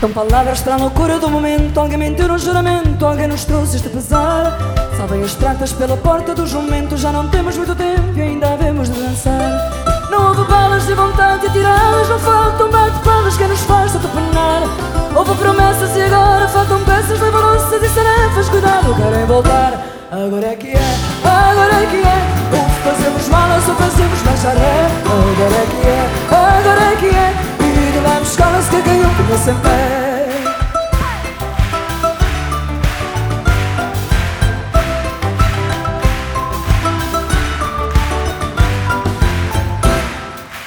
Faltam palavras para a loucura do momento. Alguém mentiu no juramento, alguém nos trouxe este pesar. Sabem as pratas pela porta do jumento. Já não temos muito tempo e ainda havemos de dançar. Não houve balas de vontade atiradas Não faltam bate-palas que nos faz tanto Houve promessas e agora faltam peças. Lembranças e tarefas, cuidado, querem voltar. Agora é que é, agora é que é. Ou fazemos malas ou fazemos mais ré Agora é que é, agora é que é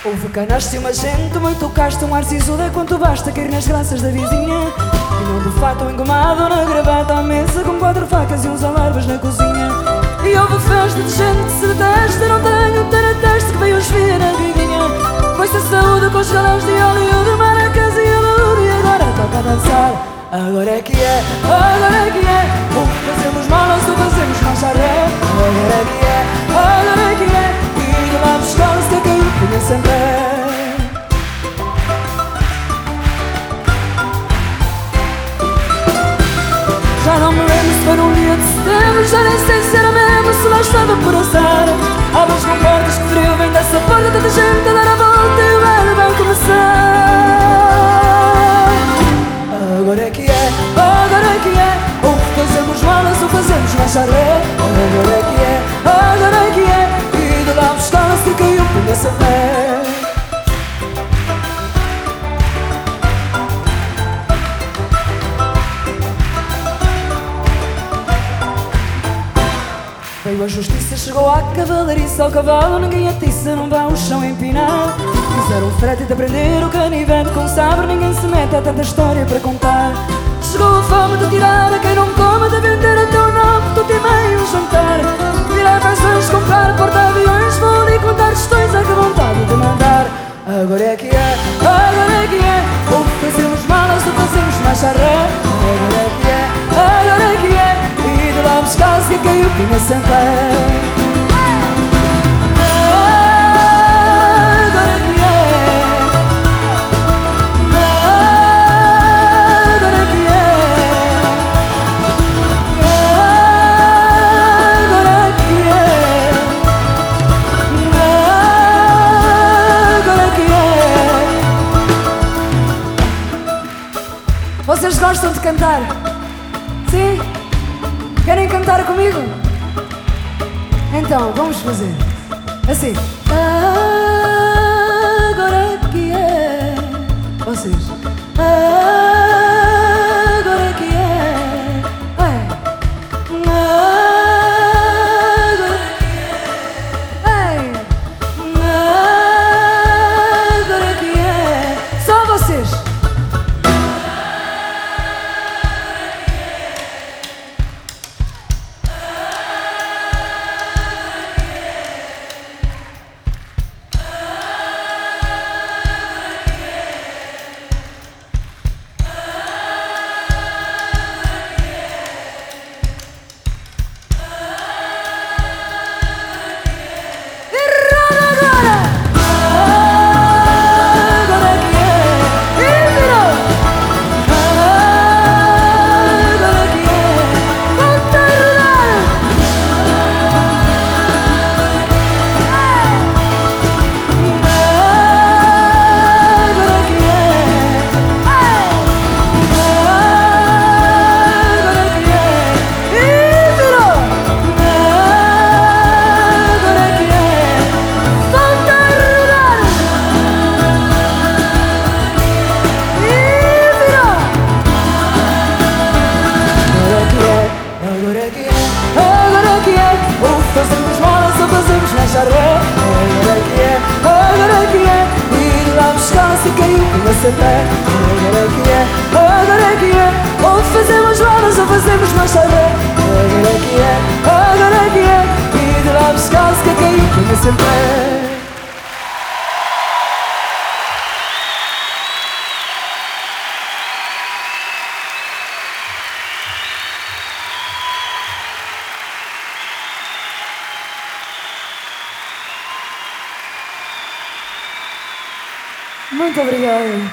Houve canaste uma gente, muito casto, um ar sisudo é quanto basta cair nas graças da vizinha. E não de fato engomado na gravata à mesa com quatro facas e uns alarves na cozinha. E houve festa de gente que se detesta, não tenho ter a teste que veio esfria na vidinha Foi-se a saúde com os galões de óleo de maracas e aludo e agora toca a dançar. Agora é que é, agora Veio a justiça, chegou à cavalariça Ao cavalo ninguém atiça, não vá o chão empinar. Fizeram frete de prender o canivete com sabre Ninguém se mete, há tanta história para contar. Chegou a fome de tirar a quem não come De vender até o nome, tu tem meio jantar. Virar fações, comprar porta-aviões Vou ali contar questões, há que vontade de mandar. Agora é que é, agora é que é. Ou fazemos malas ou fazemos marcha é. Agora é que é Vocês gostam de cantar? Sim? Querem cantar comigo? Então, vamos fazer assim. Agora é que é. Vocês. Agora Agora que é! Ou fazemos molas ou fazemos marcha ré Agora que é! Agora que é! De lá buscar-se caiu pinha sem pé Agora que é! Agora que é! Ou fazemos molas ou fazemos marcha ré Agora que é! Agora que é! De lá buscar-se caiu pinha sem Muito obrigada.